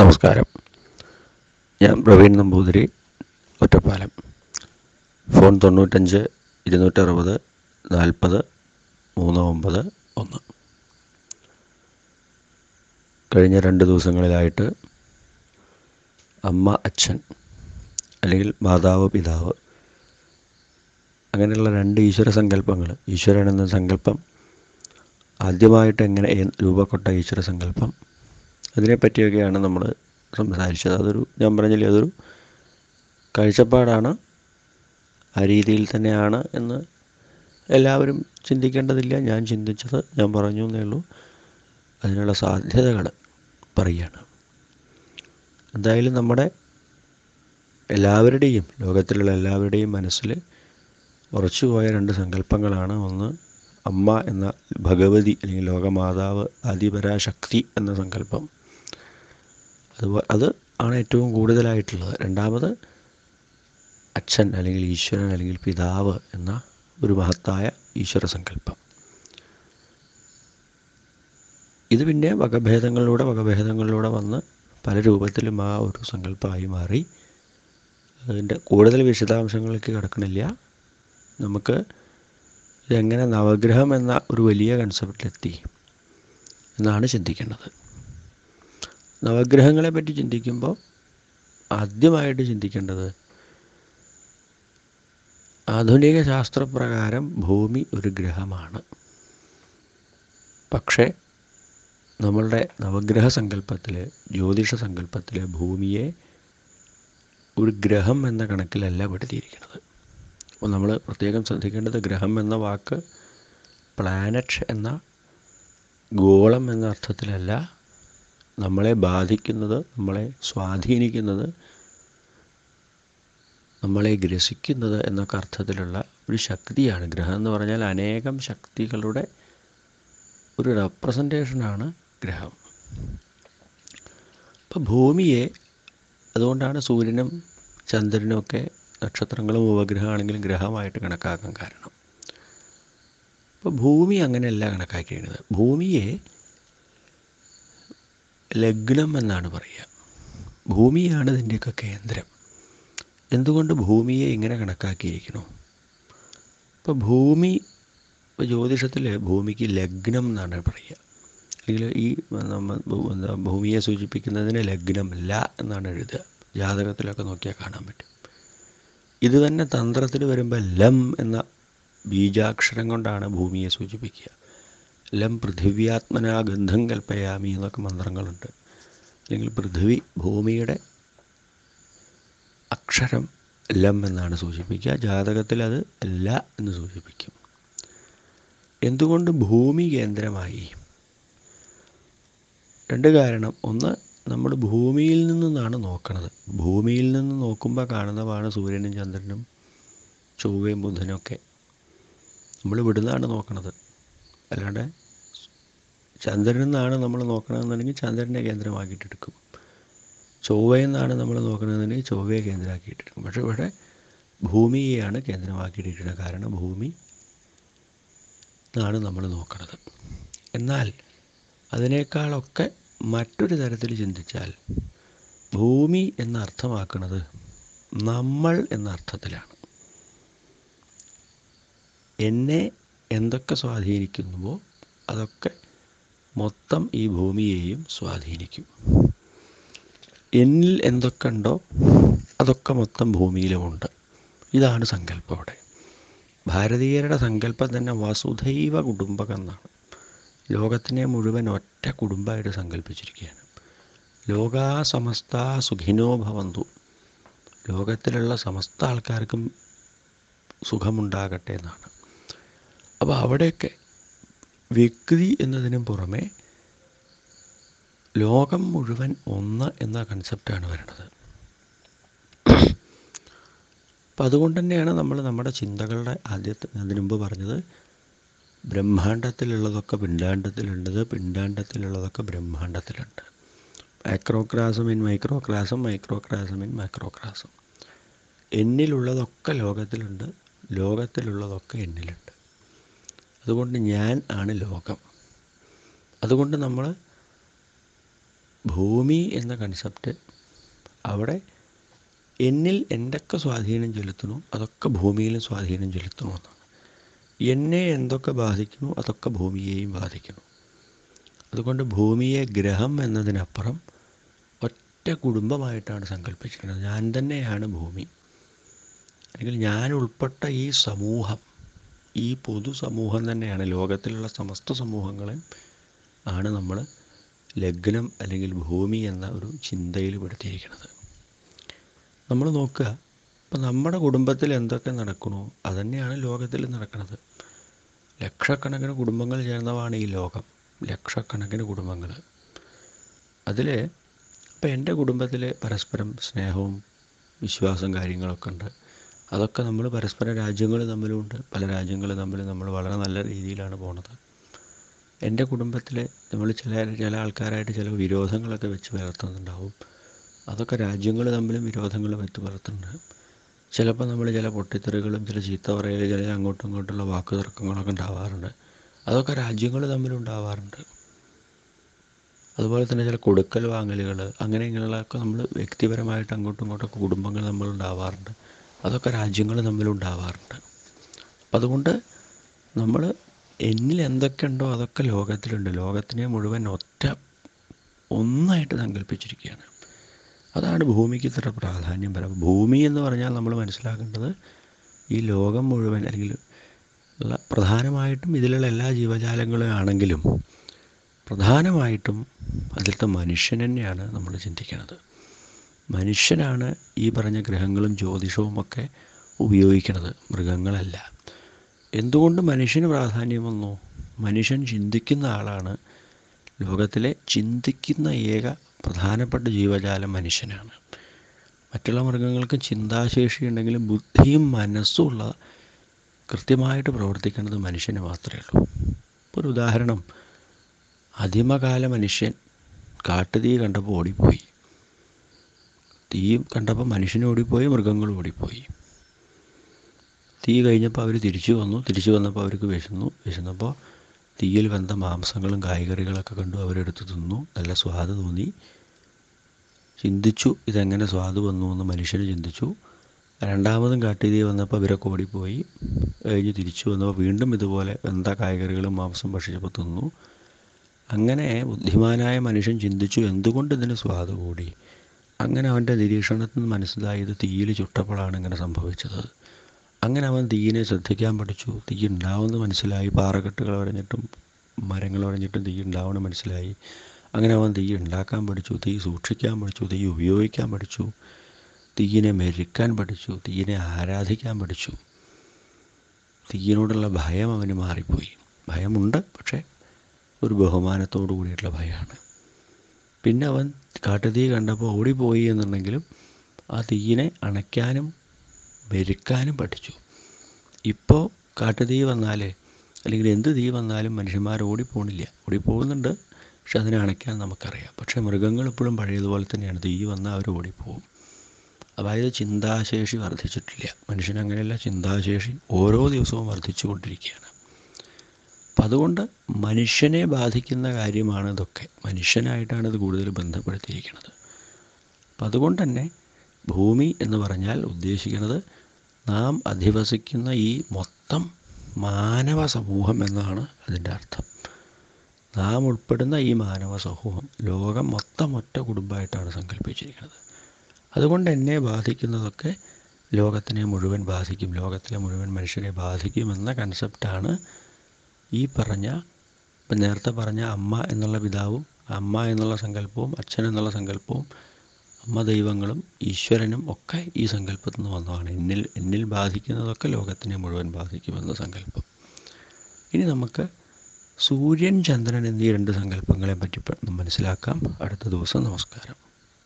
നമസ്കാരം. ഞാൻ പ്രവീൺ നമ്പൂതിരി ഒറ്റപ്പാലം. ഫോൺ തൊണ്ണൂറ്റഞ്ച് ഇരുന്നൂറ്ററുപത് നാൽപ്പത് മൂന്ന് ഒമ്പത് ഒന്ന്. കഴിഞ്ഞ രണ്ട് ദിവസങ്ങളിലായിട്ട് അമ്മ അച്ഛൻ അല്ലെങ്കിൽ മാതാവ് പിതാവ് അങ്ങനെയുള്ള രണ്ട് ഈശ്വര സങ്കല്പങ്ങൾ. ഈശ്വരൻ എന്ന സങ്കല്പം ആദ്യമായിട്ട് എങ്ങനെ രൂപപ്പെട്ട ഈശ്വര സങ്കല്പം അതിനെപ്പറ്റിയൊക്കെയാണ് നമ്മൾ സംസാരിച്ചത്. അതൊരു ഞാൻ പറഞ്ഞില്ലേ അതൊരു കാഴ്ചപ്പാടാണ്. ആ രീതിയിൽ തന്നെയാണ് എന്ന് എല്ലാവരും ചിന്തിക്കേണ്ടതില്ല. ഞാൻ ചിന്തിച്ചത് ഞാൻ പറഞ്ഞു എന്നേ ഉള്ളൂ. അതിനുള്ള സാധ്യതകൾ പറയുകയാണ്. എന്തായാലും നമ്മുടെ എല്ലാവരുടെയും ലോകത്തിലുള്ള എല്ലാവരുടെയും മനസ്സിൽ ഉറച്ചുപോയ രണ്ട് സങ്കല്പങ്ങളാണ്. ഒന്ന് അമ്മ എന്ന ഭഗവതി അല്ലെങ്കിൽ ലോകമാതാവ് ആദിപരാശക്തി എന്ന സങ്കല്പം. അതുപോലെ അത് ആണ് ഏറ്റവും കൂടുതലായിട്ടുള്ളത്. രണ്ടാമത് അച്ഛൻ അല്ലെങ്കിൽ ഈശ്വരൻ അല്ലെങ്കിൽ പിതാവ് എന്ന ഒരു മഹത്തായ ഈശ്വര സങ്കല്പം. ഇത് പിന്നെ വകഭേദങ്ങളിലൂടെ വകഭേദങ്ങളിലൂടെ വന്ന് പല രൂപത്തിലും ആ ഒരു സങ്കല്പമായി മാറി. അതിന്റെ കൂടുതൽ വിശദാംശങ്ങളിലേക്ക് കിടക്കണില്ല. നമുക്ക് ഇതെങ്ങനെ നവഗ്രഹം എന്ന ഒരു വലിയ കൺസെപ്റ്റിലെത്തി എന്നാണ് ചിന്തിക്കേണ്ടത്. നവഗ്രഹങ്ങളെ പറ്റി ചിന്തിക്കുമ്പോൾ ആദ്യമായിട്ട് ചിന്തിക്കേണ്ടത് ആധുനിക ശാസ്ത്രപ്രകാരം ഭൂമി ഒരു ഗ്രഹമാണ്. പക്ഷേ നമ്മളുടെ നവഗ്രഹ സങ്കല്പത്തിൽ ജ്യോതിഷ സങ്കല്പത്തിൽ ഭൂമിയെ ഒരു ഗ്രഹം എന്ന കണക്കിലല്ല പെടുത്തിയിരിക്കുന്നത്. അപ്പോൾ നമ്മൾ പ്രത്യേകം ശ്രദ്ധിക്കേണ്ടത് ഗ്രഹം എന്ന വാക്ക് പ്ലാനറ്റ് എന്ന ഗോളം എന്ന അർത്ഥത്തിലല്ല നമ്മളെ ബാധിക്കുന്നത് നമ്മളെ സ്വാധീനിക്കുന്നത് നമ്മളെ ഗ്രസിക്കുന്നത് എന്നൊക്കെ അർത്ഥത്തിലുള്ള ഒരു ശക്തിയാണ്. ഗ്രഹം എന്ന് പറഞ്ഞാൽ അനേകം ശക്തികളുടെ ഒരു റെപ്രസെന്റേഷനാണ് ഗ്രഹം. അപ്പോൾ ഭൂമിയെ അതുകൊണ്ടാണ് സൂര്യനും ചന്ദ്രനും ഒക്കെ നക്ഷത്രങ്ങളും ഉപഗ്രഹമാണെങ്കിലും ഗ്രഹമായിട്ട് കണക്കാക്കാൻ കാരണം. അപ്പോൾ ഭൂമി അങ്ങനെയല്ല കണക്കാക്കിയിരുന്നത് ഭൂമിയെ ലഗ്നം എന്നാണ് പറയുക. ഭൂമിയാണ് ഇതിന്റെയൊക്കെ കേന്ദ്രം. എന്തുകൊണ്ട് ഭൂമിയെ ഇങ്ങനെ കണക്കാക്കിയിരിക്കണോ ഇപ്പോൾ ഭൂമി ഇപ്പോൾ ജ്യോതിഷത്തിൽ ഭൂമിക്ക് ലഗ്നം എന്നാണ് പറയുക. അല്ലെങ്കിൽ ഈ നമ്മൾ എന്താ ഭൂമിയെ സൂചിപ്പിക്കുന്നതിന് ല എന്നാണ് എഴുതുക. ജാതകത്തിലൊക്കെ നോക്കിയാൽ കാണാൻ പറ്റും. ഇത് തന്നെ തന്ത്രത്തിൽ വരുമ്പോൾ ലം എന്ന ബീജാക്ഷരം കൊണ്ടാണ് ഭൂമിയെ സൂചിപ്പിക്കുക. ലം പൃഥിവ്യാത്മനാ ഗന്ധം കൽപ്പയാമി എന്നൊക്കെ മന്ത്രങ്ങളുണ്ട്. അല്ലെങ്കിൽ പൃഥ്വി ഭൂമിയുടെ അക്ഷരം ലം എന്നാണ് സൂചിപ്പിക്കുക. ജാതകത്തിൽ അത് ല എന്ന് സൂചിപ്പിക്കും. എന്തുകൊണ്ട് ഭൂമി കേന്ദ്രമായി? രണ്ട് കാരണം. ഒന്ന് നമ്മൾ ഭൂമിയിൽ നിന്നാണ് നോക്കുന്നത് ഭൂമിയിൽ നിന്ന് നോക്കുമ്പോൾ കാണുന്നതാണ് സൂര്യനും ചന്ദ്രനും ചൊവ്വയും ബുധനും ഒക്കെ. നമ്മൾ ഇവിടുന്നാണ് നോക്കുന്നത് അല്ലാണ്ട് ചന്ദ്രനിൽ നിന്നാണ് നമ്മൾ നോക്കണമെന്നുണ്ടെങ്കിൽ ചന്ദ്രനെ കേന്ദ്രമാക്കിയിട്ടെടുക്കും. ചൊവ്വയിൽ നിന്നാണ് നമ്മൾ നോക്കണമെന്നുണ്ടെങ്കിൽ ചൊവ്വയെ കേന്ദ്രമാക്കിയിട്ടെടുക്കും. പക്ഷേ ഇവിടെ ഭൂമിയെയാണ് കേന്ദ്രമാക്കിയിട്ടിരിക്കുന്നത്. കാരണം ഭൂമി എന്നാണ് നമ്മൾ നോക്കുന്നത്. എന്നാൽ അതിനേക്കാളൊക്കെ മറ്റൊരു തരത്തിൽ ചിന്തിച്ചാൽ ഭൂമി എന്നർത്ഥമാക്കുന്നത് നമ്മൾ എന്ന അർത്ഥത്തിലാണ് എന്നെ എന്തൊക്കെ സ്വാധീനിക്കുന്നുവോ അതൊക്കെ മൊത്തം ഈ ഭൂമിയെയും സ്വാധീനിക്കും. എന്നിൽ എന്തൊക്കെ ഉണ്ടോ അതൊക്കെ മൊത്തം ഭൂമിയിലുമുണ്ട് ഇതാണ് സങ്കല്പം അവിടെ. ഭാരതീയരുടെ സങ്കല്പം തന്നെ വസുധൈവ കുടുംബകം എന്നാണ് ലോകത്തിനെ മുഴുവൻ ഒറ്റ കുടുംബമായിട്ട് സങ്കല്പിച്ചിരിക്കുകയാണ്. ലോകാ സമസ്ത സുഖിനോ ഭവന്തു. ലോകത്തിലുള്ള സമസ്ത ആൾക്കാർക്കും സുഖമുണ്ടാകട്ടെ എന്നാണ്. അപ്പോൾ അവിടെയൊക്കെ വ്യക്തി എന്നതിനും പുറമെ ലോകം മുഴുവൻ ഒന്ന് എന്ന കൺസെപ്റ്റാണ് വരുന്നത് അപ്പം അതുകൊണ്ട് തന്നെയാണ് നമ്മൾ നമ്മുടെ ചിന്തകളുടെ ആദ്യത്തെ അതിനു മുമ്പ് പറഞ്ഞത് ബ്രഹ്മാണ്ടത്തിലുള്ളതൊക്കെ പിണ്ടാണ്ടത്തിലുണ്ട് പിണ്ടാണ്ടത്തിലുള്ളതൊക്കെ ബ്രഹ്മാണ്ടത്തിലുണ്ട് microcosm in microcosm microcosm in microcosm എന്നിലുള്ളതൊക്കെ ലോകത്തിലുണ്ട് ലോകത്തിലുള്ളതൊക്കെ എന്നിലുണ്ട്. അതുകൊണ്ട് ഞാൻ ആണ് ലോകം. അതുകൊണ്ട് നമ്മൾ ഭൂമി എന്ന കൺസെപ്റ്റ് അവിടെ എന്നിൽ എന്തൊക്കെ സ്വാധീനം ചെലുത്തണോ അതൊക്കെ ഭൂമിയിലും സ്വാധീനം ചെലുത്തണമെന്നാണ് എന്നെ എന്തൊക്കെ ബാധിക്കുന്നു അതൊക്കെ ഭൂമിയെയും ബാധിക്കുന്നു. അതുകൊണ്ട് ഭൂമിയെ ഗ്രഹം എന്നതിനപ്പുറം ഒറ്റ കുടുംബമായിട്ടാണ് സങ്കല്പിച്ചിരിക്കുന്നത്. ഞാൻ തന്നെയാണ് ഭൂമി. അല്ലെങ്കിൽ ഞാൻ ഉൾപ്പെട്ട ഈ സമൂഹം ഈ പൊതു സമൂഹം തന്നെയാണ് ലോകത്തിലുള്ള സമസ്ത സമൂഹങ്ങളെ ആണ് നമ്മൾ ലഗ്നം അല്ലെങ്കിൽ ഭൂമി എന്ന ഒരു ചിന്തയിൽ പെടുത്തിയിരിക്കുന്നത്. നമ്മൾ നോക്കുക ഇപ്പം നമ്മുടെ കുടുംബത്തിൽ എന്തൊക്കെ നടക്കണോ അതുതന്നെയാണ് ലോകത്തിൽ നടക്കുന്നത്. ലക്ഷക്കണക്കിന് കുടുംബങ്ങൾ ചേർന്നതാണ് ഈ ലോകം ലക്ഷക്കണക്കിന് കുടുംബങ്ങൾ. അതിൽ ഇപ്പം എന്റെ കുടുംബത്തിൽ പരസ്പരം സ്നേഹവും വിശ്വാസം കാര്യങ്ങളൊക്കെ ഉണ്ട്. അതൊക്കെ നമ്മൾ പരസ്പര രാജ്യങ്ങൾ തമ്മിലുണ്ട്. പല രാജ്യങ്ങൾ തമ്മിൽ നമ്മൾ വളരെ നല്ല രീതിയിലാണ് പോണത്. എന്റെ കുടുംബത്തിൽ നമ്മൾ ചില ചില ആൾക്കാരായിട്ട് ചില വിരോധങ്ങളൊക്കെ വെച്ച് പുലർത്തുന്നുണ്ടാവും. അതൊക്കെ രാജ്യങ്ങൾ തമ്മിലും വിരോധങ്ങൾ വെച്ച് പുലർത്തുന്നുണ്ട്. ചിലപ്പോൾ നമ്മൾ ചില പൊട്ടിത്തെറികളും ചില ചീത്ത പറയലും ചില അങ്ങോട്ടും ഇങ്ങോട്ടുള്ള വാക്ക് തർക്കങ്ങളൊക്കെ ഉണ്ടാവാറുണ്ട്. അതൊക്കെ രാജ്യങ്ങൾ തമ്മിലുണ്ടാവാറുണ്ട് അതുപോലെ തന്നെ ചില കൊടുക്കൽ വാങ്ങലുകൾ അങ്ങനെ ഇങ്ങനെയുള്ളതൊക്കെ നമ്മൾ വ്യക്തിപരമായിട്ട് അങ്ങോട്ടും ഇങ്ങോട്ടൊക്കെ കുടുംബങ്ങൾ തമ്മിലുണ്ടാവാറുണ്ട് അതൊക്കെ രാജ്യങ്ങൾ തമ്മിലുണ്ടാവാറുണ്ട്. അപ്പം അതുകൊണ്ട് നമ്മൾ എന്നിൽ എന്തൊക്കെ ഉണ്ടോ അതൊക്കെ ലോകത്തിലുണ്ട്. ലോകത്തിനെ മുഴുവൻ ഒറ്റ ഒന്നായിട്ട് സങ്കല്പിച്ചിരിക്കുകയാണ് അതാണ് ഭൂമിക്ക് ഇത്ര പ്രാധാന്യം വരാം ഭൂമി എന്ന് പറഞ്ഞാൽ നമ്മൾ മനസ്സിലാക്കേണ്ടത് ഈ ലോകം മുഴുവൻ അല്ലെങ്കിൽ പ്രധാനമായിട്ടും ഇതിലുള്ള എല്ലാ ജീവജാലങ്ങളും ആണെങ്കിലും പ്രധാനമായിട്ടും അതിലത്തെ മനുഷ്യൻ തന്നെയാണ് നമ്മൾ ചിന്തിക്കുന്നത്. മനുഷ്യനാണ് ഈ പറഞ്ഞ ഗ്രഹങ്ങളും ജ്യോതിഷവും ഒക്കെ ഉപയോഗിക്കുന്നത്. മൃഗങ്ങളല്ല. എന്തുകൊണ്ട് മനുഷ്യന് പ്രാധാന്യം വന്നു? മനുഷ്യൻ ചിന്തിക്കുന്ന ആളാണ്. ലോകത്തിലെ ചിന്തിക്കുന്ന ഏക പ്രധാനപ്പെട്ട ജീവജാലം മനുഷ്യനാണ്. മറ്റുള്ള മൃഗങ്ങൾക്ക് ചിന്താശേഷി ഉണ്ടെങ്കിലും ബുദ്ധിയും മനസ്സുമുള്ള കൃത്യമായിട്ട് പ്രവർത്തിക്കുന്നത് മനുഷ്യന് മാത്രമേ ഉള്ളൂ. ഒരു ഉദാഹരണം. അധിമകാല മനുഷ്യൻ കാട്ടുതീ കണ്ടപ്പോൾ ഓടിപ്പോയി. തീ കണ്ടപ്പോൾ മനുഷ്യൻ ഓടിപ്പോയി മൃഗങ്ങൾ ഓടിപ്പോയി. തീ കഴിഞ്ഞപ്പോൾ അവർ തിരിച്ചു വന്നു. തിരിച്ചു വന്നപ്പോൾ അവർക്ക് വിശന്നു. വിശന്നപ്പോൾ തീയിൽ വെന്ത മാംസങ്ങളും കായ്കറികളൊക്കെ കണ്ടു. അവരെടുത്ത് തിന്നു. നല്ല സ്വാദ് തോന്നി. ചിന്തിച്ചു ഇതെങ്ങനെ സ്വാദ് വന്നു എന്ന് മനുഷ്യന് ചിന്തിച്ചു. രണ്ടാമതും കാട്ടുതീ വന്നപ്പോൾ അവരൊക്കെ ഓടിപ്പോയി. കഴിഞ്ഞ് തിരിച്ചു വന്നപ്പോൾ വീണ്ടും ഇതുപോലെ വെന്ത കായ്കറികളും മാംസം ഭക്ഷിച്ചപ്പോൾ തിന്നു. അങ്ങനെ ബുദ്ധിമാനായ മനുഷ്യൻ ചിന്തിച്ചു എന്തുകൊണ്ട് ഇതിന് സ്വാദ് കൂടി? അങ്ങനെ അവന്റെ നിരീക്ഷണത്തിൽ നിന്ന് മനസ്സിലായത് തീയിൽ ചുട്ടപ്പോഴാണ് ഇങ്ങനെ സംഭവിച്ചത്. അങ്ങനെ അവൻ തീയിനെ ശ്രദ്ധിക്കാൻ പഠിച്ചു. തീ ഉണ്ടാവുമെന്ന് മനസ്സിലായി. പാറക്കെട്ടുകൾ വരഞ്ഞിട്ടും മരങ്ങൾ വരഞ്ഞിട്ടും തീ ഉണ്ടാവണം മനസ്സിലായി. അങ്ങനെ അവൻ തീ ഉണ്ടാക്കാൻ പഠിച്ചു. തീ സൂക്ഷിക്കാൻ പഠിച്ചു. തീ ഉപയോഗിക്കാൻ പഠിച്ചു. തീയിനെ മെരുക്കാൻ പഠിച്ചു. തീയിനെ ആരാധിക്കാൻ പഠിച്ചു. തീയിനോടുള്ള ഭയം അവന് മാറിപ്പോയി. ഭയമുണ്ട് പക്ഷേ ഒരു ബഹുമാനത്തോടു കൂടിയിട്ടുള്ള ഭയമാണ്. പിന്നെ അവൻ കാട്ടുതീ കണ്ടപ്പോൾ ഓടിപ്പോയി എന്നുണ്ടെങ്കിലും ആ തീയിനെ അണയ്ക്കാനും മെരുക്കാനും പഠിച്ചു. ഇപ്പോൾ കാട്ടുതീ വന്നാലേ അല്ലെങ്കിൽ എന്ത് തീ വന്നാലും മനുഷ്യന്മാർ ഓടിപ്പോണില്ല. ഓടിപ്പോകുന്നുണ്ട് പക്ഷെ അതിനെ അണയ്ക്കാൻ നമുക്കറിയാം. പക്ഷേ മൃഗങ്ങൾ ഇപ്പോഴും പഴയതുപോലെ തന്നെയാണ്. തീ വന്നാൽ അവർ ഓടിപ്പോകും. അതായത് ചിന്താശേഷി വർദ്ധിച്ചിട്ടില്ല. മനുഷ്യൻ അങ്ങനെയല്ല ചിന്താശേഷി ഓരോ ദിവസവും വർദ്ധിച്ചു കൊണ്ടിരിക്കുകയാണ് അപ്പം അതുകൊണ്ട് മനുഷ്യനെ ബാധിക്കുന്ന കാര്യമാണ് ഇതൊക്കെ. മനുഷ്യനായിട്ടാണ് ഇത് കൂടുതൽ ബന്ധപ്പെടുത്തിയിരിക്കുന്നത്. അപ്പം അതുകൊണ്ട് തന്നെ ഭൂമി എന്ന് പറഞ്ഞാൽ ഉദ്ദേശിക്കുന്നത് നാം അധിവസിക്കുന്ന ഈ മൊത്തം മാനവ സമൂഹം എന്നാണ് അതിന്റെ അർത്ഥം. നാം ഉൾപ്പെടുന്ന ഈ മാനവ സമൂഹം ലോകം മൊത്തം ഒറ്റ കുടുംബമായിട്ടാണ് സങ്കല്പിച്ചിരിക്കുന്നത്. അതുകൊണ്ട് എന്നെ ബാധിക്കുന്നതൊക്കെ ലോകത്തിനെ മുഴുവൻ ബാധിക്കും. ലോകത്തിലെ മുഴുവൻ മനുഷ്യരെ ബാധിക്കുമെന്ന കൺസെപ്റ്റാണ് ഈ പറഞ്ഞ ഇപ്പം നേരത്തെ പറഞ്ഞ അമ്മ എന്നുള്ള പിതാവും അമ്മ എന്നുള്ള സങ്കല്പവും അച്ഛൻ എന്നുള്ള സങ്കല്പവും അമ്മ ദൈവങ്ങളും ഈശ്വരനും ഒക്കെ ഈ സങ്കല്പത്തിൽ നിന്ന് വന്നതാണ്. എന്നിൽ എന്നിൽ ബാധിക്കുന്നതൊക്കെ ലോകത്തിനെ മുഴുവൻ ബാധിക്കുമെന്ന സങ്കല്പം. ഇനി നമുക്ക് സൂര്യൻ ചന്ദ്രൻ എന്നീ രണ്ട് സങ്കല്പങ്ങളെ പറ്റി മനസ്സിലാക്കാം. അടുത്ത ദിവസം നമസ്കാരം.